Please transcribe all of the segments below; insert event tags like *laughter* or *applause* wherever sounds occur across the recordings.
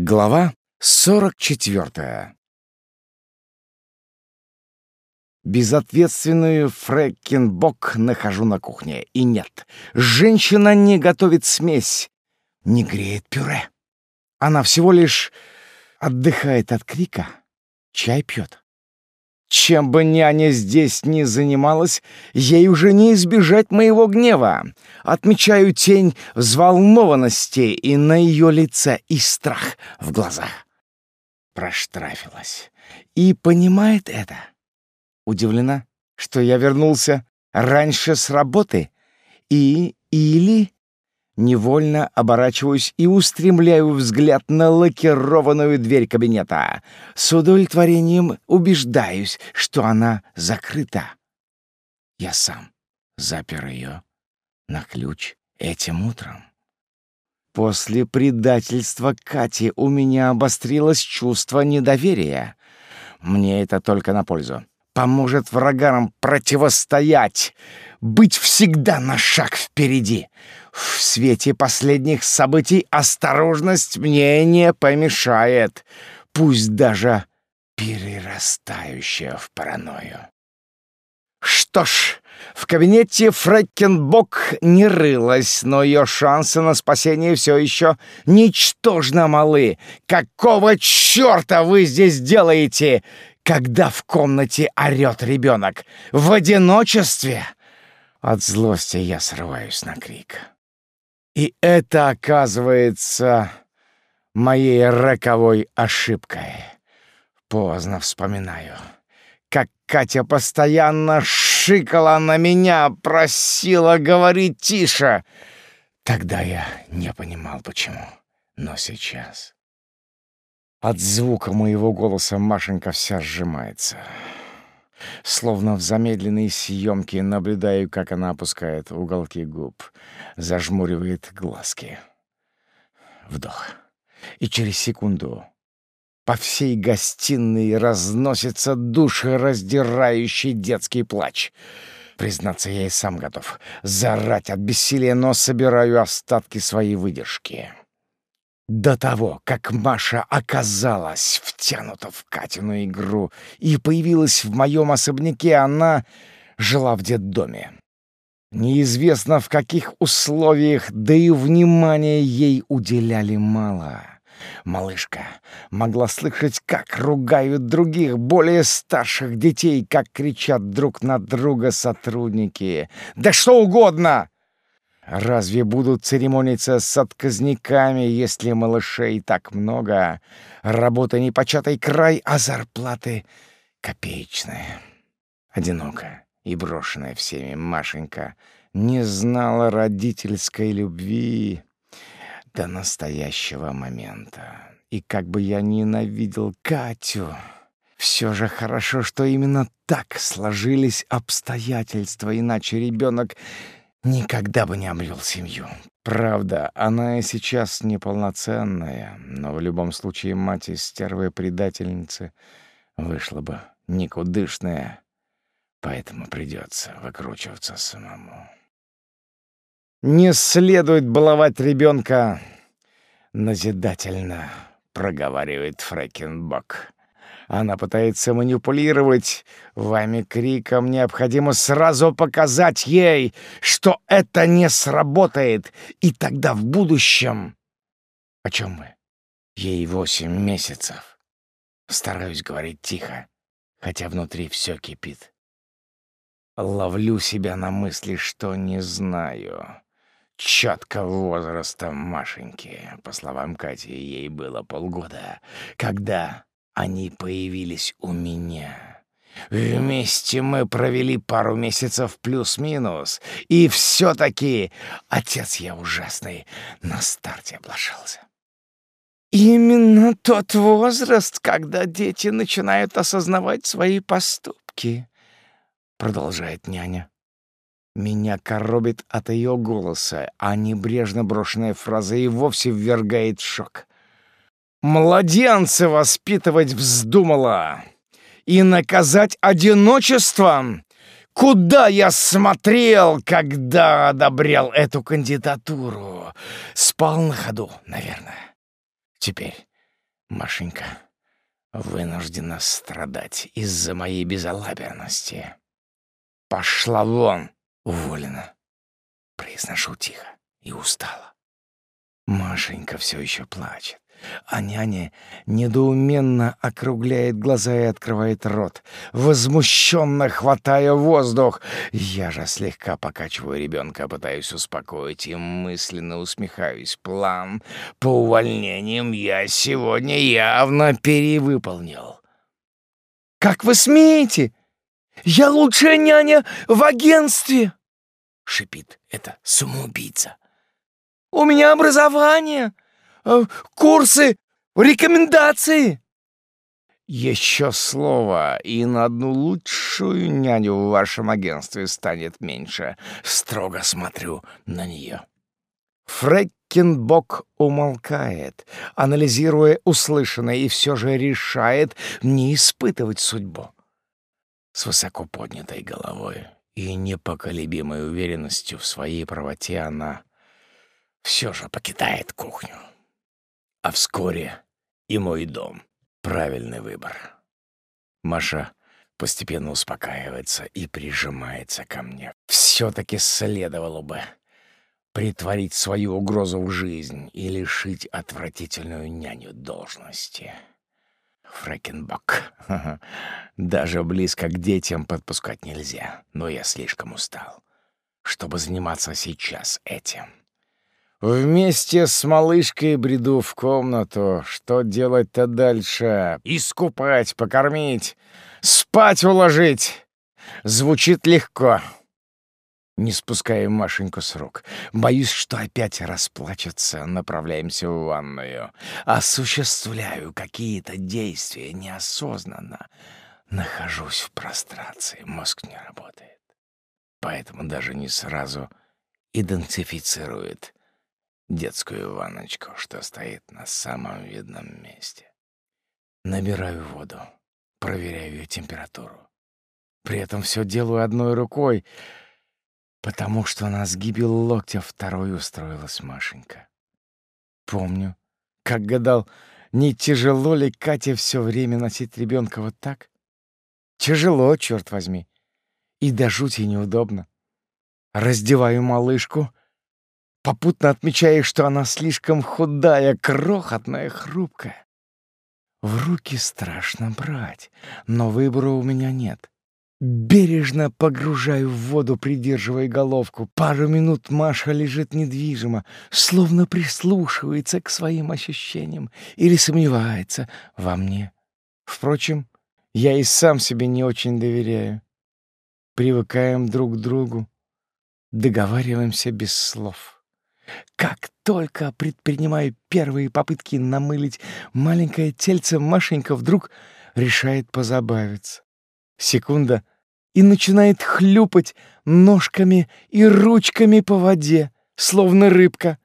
Глава 44. Безответственную Фрэккенбок нахожу на кухне. И нет, женщина не готовит смесь, не греет пюре. Она всего лишь отдыхает от крика, чай пьет. Чем бы няня здесь ни занималась, ей уже не избежать моего гнева. Отмечаю тень взволнованности и на ее лице, и страх в глазах. Проштрафилась. И понимает это. Удивлена, что я вернулся раньше с работы. И или Невольно оборачиваюсь и устремляю взгляд на лакированную дверь кабинета. С удовлетворением убеждаюсь, что она закрыта. Я сам запер ее на ключ этим утром. После предательства Кати у меня обострилось чувство недоверия. Мне это только на пользу поможет врагам противостоять, быть всегда на шаг впереди. В свете последних событий осторожность мне не помешает, пусть даже перерастающая в паранойю. Что ж, в кабинете Фрэкенбок не рылась, но ее шансы на спасение все еще ничтожно малы. «Какого черта вы здесь делаете?» когда в комнате орёт ребенок. В одиночестве! От злости я срываюсь на крик. И это оказывается моей роковой ошибкой. Поздно вспоминаю, как Катя постоянно шикала на меня, просила говорить тише. Тогда я не понимал, почему. Но сейчас от звука моего голоса Машенька вся сжимается. Словно в замедленной съемке наблюдаю, как она опускает уголки губ, зажмуривает глазки. Вдох. И через секунду по всей гостиной разносится душераздирающий детский плач. Признаться, я и сам готов зарать от бессилия, но собираю остатки своей выдержки до того, как Маша оказалась втянута в Катину игру и появилась в моем особняке, она жила в детдоме. Неизвестно, в каких условиях, да и внимания ей уделяли мало. Малышка могла слышать, как ругают других, более старших детей, как кричат друг на друга сотрудники. «Да что угодно!» Разве будут церемониться с отказниками, если малышей так много? Работа непочатый край, а зарплаты копеечные. Одинокая и брошенная всеми Машенька не знала родительской любви до настоящего момента. И как бы я ненавидел Катю, все же хорошо, что именно так сложились обстоятельства, иначе ребенок никогда бы не обрел семью. Правда, она и сейчас неполноценная, но в любом случае мать из стервы предательницы вышла бы никудышная, поэтому придется выкручиваться самому. «Не следует баловать ребенка!» — назидательно проговаривает Фрэкенбок. Она пытается манипулировать вами криком. Необходимо сразу показать ей, что это не сработает, и тогда в будущем... О чем мы? Ей восемь месяцев. Стараюсь говорить тихо, хотя внутри все кипит. Ловлю себя на мысли, что не знаю. Четко возраста Машеньки. По словам Кати, ей было полгода, когда они появились у меня. Вместе мы провели пару месяцев плюс-минус, и все-таки, отец я ужасный, на старте облажался. Именно тот возраст, когда дети начинают осознавать свои поступки, продолжает няня. Меня коробит от ее голоса, а небрежно брошенная фраза и вовсе ввергает в шок. Младенца воспитывать вздумала и наказать одиночеством. Куда я смотрел, когда одобрял эту кандидатуру? Спал на ходу, наверное. Теперь, Машенька, вынуждена страдать из-за моей безалаберности. Пошла вон, уволена. Произношу тихо и устала. Машенька все еще плачет. А няня недоуменно округляет глаза и открывает рот, возмущенно хватая воздух. Я же слегка покачиваю ребенка, пытаюсь успокоить и мысленно усмехаюсь. План по увольнениям я сегодня явно перевыполнил. «Как вы смеете? Я лучшая няня в агентстве!» — шипит это самоубийца. «У меня образование!» А, курсы, рекомендации!» «Еще слово, и на одну лучшую няню в вашем агентстве станет меньше. Строго смотрю на нее». Фреккенбок умолкает, анализируя услышанное, и все же решает не испытывать судьбу. С высоко поднятой головой и непоколебимой уверенностью в своей правоте она все же покидает кухню а вскоре и мой дом. Правильный выбор. Маша постепенно успокаивается и прижимается ко мне. Все-таки следовало бы притворить свою угрозу в жизнь и лишить отвратительную няню должности. Фрэкенбок. *laughs* Даже близко к детям подпускать нельзя, но я слишком устал, чтобы заниматься сейчас этим. Вместе с малышкой бреду в комнату. Что делать-то дальше? Искупать, покормить, спать уложить. Звучит легко. Не спуская Машеньку с рук. Боюсь, что опять расплачется. Направляемся в ванную. Осуществляю какие-то действия неосознанно. Нахожусь в прострации. Мозг не работает. Поэтому даже не сразу идентифицирует детскую ванночку, что стоит на самом видном месте. Набираю воду, проверяю ее температуру. При этом все делаю одной рукой, потому что на сгибе локтя второй устроилась Машенька. Помню, как гадал, не тяжело ли Кате все время носить ребенка вот так? Тяжело, черт возьми. И до жути неудобно. Раздеваю малышку — попутно отмечая, что она слишком худая, крохотная, хрупкая. В руки страшно брать, но выбора у меня нет. Бережно погружаю в воду, придерживая головку. Пару минут Маша лежит недвижимо, словно прислушивается к своим ощущениям или сомневается во мне. Впрочем, я и сам себе не очень доверяю. Привыкаем друг к другу, договариваемся без слов. Как только предпринимаю первые попытки намылить маленькое тельце, Машенька вдруг решает позабавиться. Секунда — и начинает хлюпать ножками и ручками по воде, словно рыбка.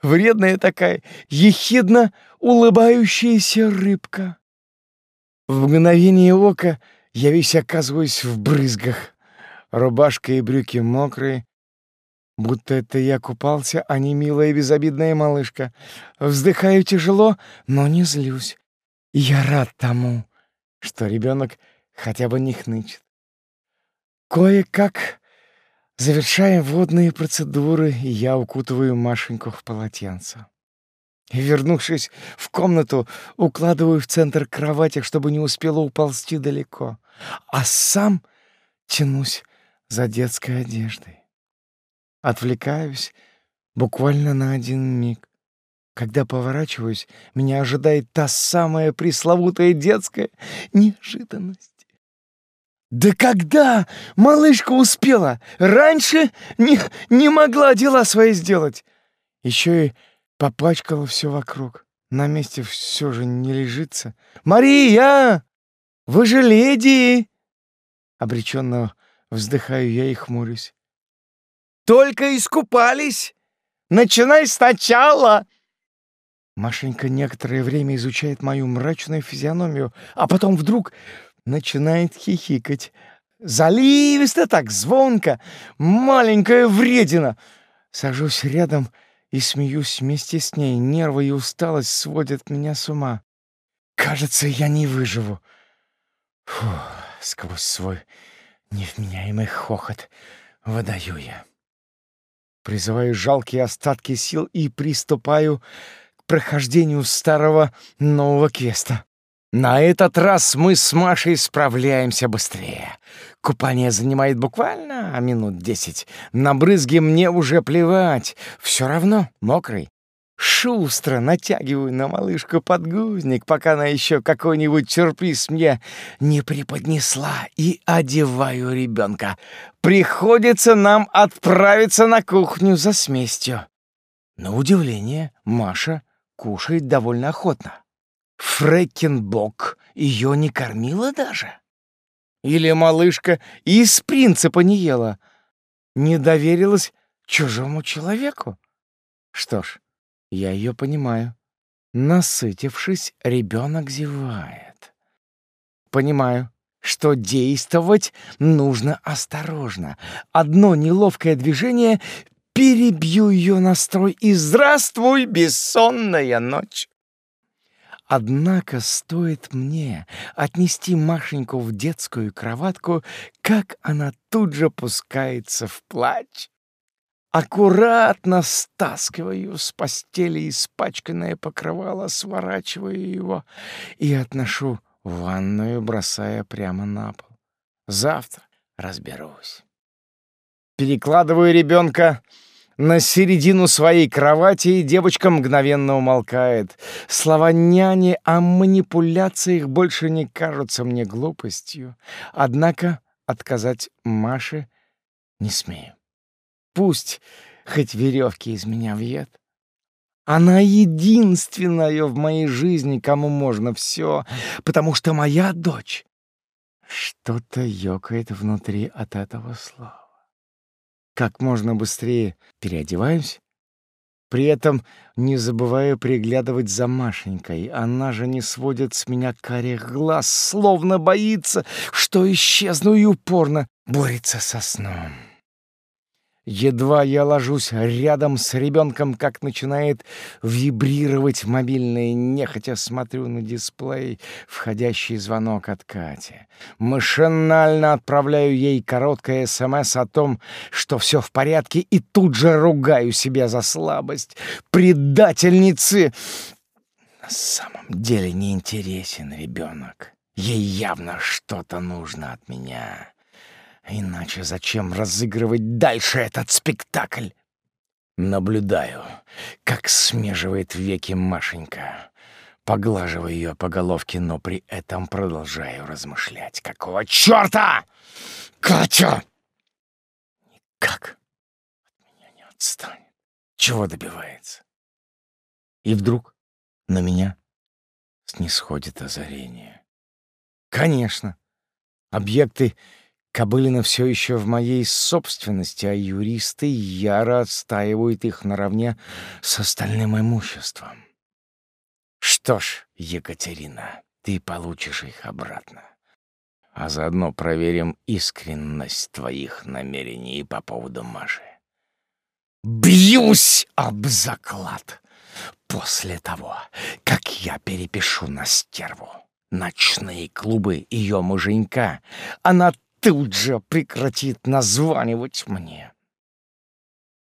Вредная такая, ехидно улыбающаяся рыбка. В мгновение ока я весь оказываюсь в брызгах. Рубашка и брюки мокрые, будто это я купался, а не милая безобидная малышка. Вздыхаю тяжело, но не злюсь. Я рад тому, что ребенок хотя бы не хнычет. Кое-как завершая водные процедуры, я укутываю Машеньку в полотенце. Вернувшись в комнату, укладываю в центр кровати, чтобы не успела уползти далеко, а сам тянусь за детской одеждой. Отвлекаюсь буквально на один миг. Когда поворачиваюсь, меня ожидает та самая пресловутая детская неожиданность. Да когда малышка успела? Раньше не, не могла дела свои сделать. Еще и попачкала все вокруг. На месте все же не лежится. «Мария! Вы же леди!» Обреченно вздыхаю я и хмурюсь. Только искупались. Начинай сначала. Машенька некоторое время изучает мою мрачную физиономию, а потом вдруг начинает хихикать. Заливисто так, звонко, маленькая вредина. Сажусь рядом и смеюсь вместе с ней. Нервы и усталость сводят меня с ума. Кажется, я не выживу. Фу, сквозь свой невменяемый хохот выдаю я. Призываю жалкие остатки сил и приступаю к прохождению старого нового квеста. На этот раз мы с Машей справляемся быстрее. Купание занимает буквально минут десять. На брызги мне уже плевать. Все равно мокрый, шустро натягиваю на малышку подгузник, пока она еще какой-нибудь сюрприз мне не преподнесла, и одеваю ребенка. Приходится нам отправиться на кухню за смесью. На удивление, Маша кушает довольно охотно. Фрекенбок ее не кормила даже. Или малышка из принципа не ела, не доверилась чужому человеку. Что ж, я ее понимаю. Насытившись, ребенок зевает. Понимаю, что действовать нужно осторожно. Одно неловкое движение перебью ее настрой и здравствуй, бессонная ночь. Однако стоит мне отнести Машеньку в детскую кроватку, как она тут же пускается в плач. Аккуратно стаскиваю с постели испачканное покрывало, сворачиваю его и отношу в ванную, бросая прямо на пол. Завтра разберусь. Перекладываю ребенка на середину своей кровати, и девочка мгновенно умолкает. Слова няни о манипуляциях больше не кажутся мне глупостью. Однако отказать Маше не смею. Пусть хоть веревки из меня вьет. Она единственная в моей жизни, кому можно все, потому что моя дочь. Что-то ёкает внутри от этого слова. Как можно быстрее переодеваюсь, при этом не забываю приглядывать за Машенькой. Она же не сводит с меня карих глаз, словно боится, что исчезну и упорно борется со сном. Едва я ложусь рядом с ребенком, как начинает вибрировать мобильный, нехотя смотрю на дисплей входящий звонок от Кати. Машинально отправляю ей короткое СМС о том, что все в порядке, и тут же ругаю себя за слабость предательницы. На самом деле не интересен ребенок. Ей явно что-то нужно от меня. Иначе зачем разыгрывать дальше этот спектакль? Наблюдаю, как смеживает веки Машенька. Поглаживаю ее по головке, но при этом продолжаю размышлять. Какого черта? Катя! Никак от меня не отстанет. Чего добивается? И вдруг на меня снисходит озарение. Конечно, объекты Кобылина все еще в моей собственности, а юристы яро отстаивают их наравне с остальным имуществом. Что ж, Екатерина, ты получишь их обратно. А заодно проверим искренность твоих намерений по поводу Маши. Бьюсь об заклад! После того, как я перепишу на стерву ночные клубы ее муженька, она тут же прекратит названивать мне.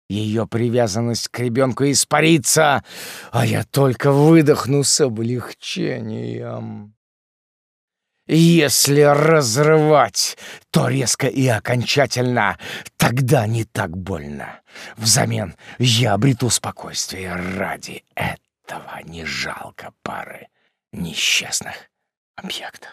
Ее привязанность к ребенку испарится, а я только выдохну с облегчением. Если разрывать, то резко и окончательно, тогда не так больно. Взамен я обрету спокойствие ради этого. Не жалко пары несчастных объектов.